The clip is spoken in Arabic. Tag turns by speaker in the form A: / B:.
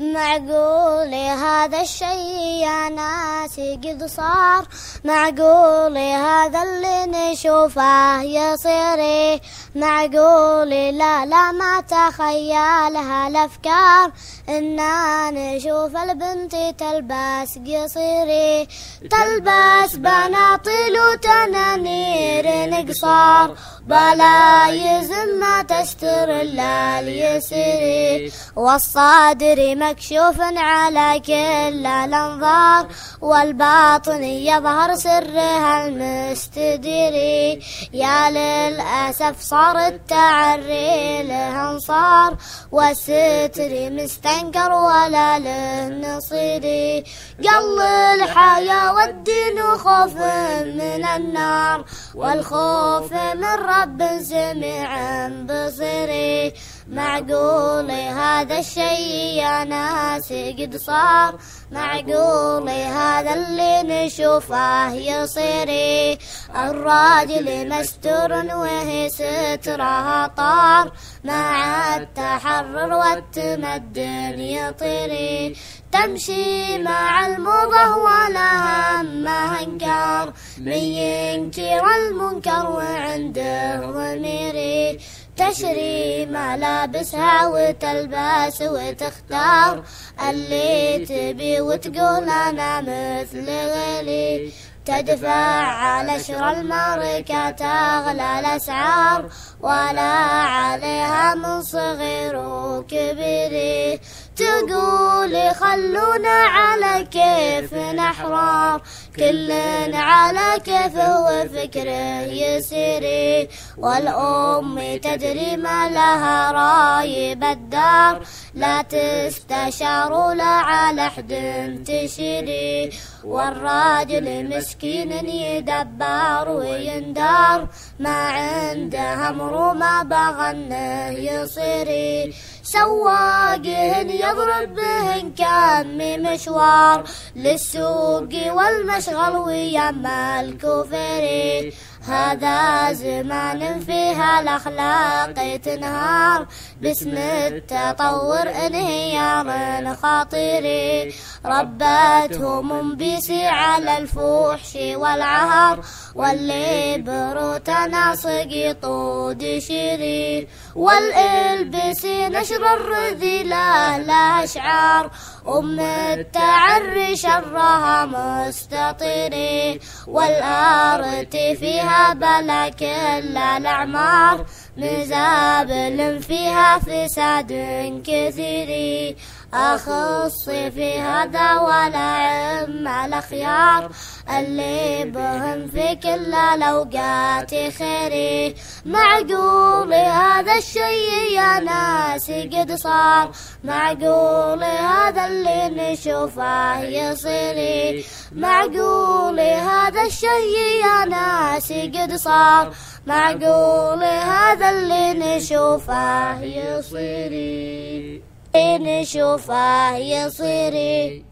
A: معقول هذا الشيء يا ناسي قد صار؟ معقول هذا اللي نشوفه يصير معقول لا لا ما تخيلها الافكار إنا نشوف البنت تلبس قصيري تلبس بناطيل وتنانير قصار بلايز ما تستر الا اليسري والصادر مكشوف على كل الانظار والباطن يظهر سرها المستدري يا للاسف صار التعري له انصار والستر مستنكر ولا له نصيري قل الحياة والدين خوف من النار والخوف من رب سمع بصري معقول هذا الشيء يا ناس قد صار؟ معقول هذا اللي نشوفه يصيري الراجل مستور وهي سترها طار. مع التحرر والتمدن يطيري تمشي مع الموضة ولا همها انكار من ينكر المنكر وعنده ضميري تشري ملابسها وتلبس وتختار. اللي تبي وتقول أنا مثل غيري. تدفع على شر الماركة أغلى الأسعار. ولا عليها من صغير وكبير. تقولي خلونا على كيف أحرار كل على كيفه وفكره يسيري والأم تدري ما لها رايب الدار لا تستشار ولا على حد تشري والراجل مسكين يدبر ويندار ما عنده أمر ما بغنه يصيري سواقهن يضرب بهن كم مشوار للسوق والمشغل ويما الكفري هذا زمان فيها الأخلاق تنهار. باسم التطور انهيار خاطري. ربتهم بيسي على الفحش والعهر واللي بروت ناصق طود شري والإلبس نشر الرذيلة لا أشعار. أم التعري شرها مستطيري والآرت فيها بلا كل الأعمار مزابل فيها فساد كثير أخص في هذا ولا عم الأخيار. اللي بهم في كل الأوقات خيري. معقول هذا الشيء يا ناس قد صار. معقول هذا اللي نشوفه يصيري معقول هذا الشيء يا ناس قد صار. معقول هذا اللي نشوفه يصيري نشوفه يصيري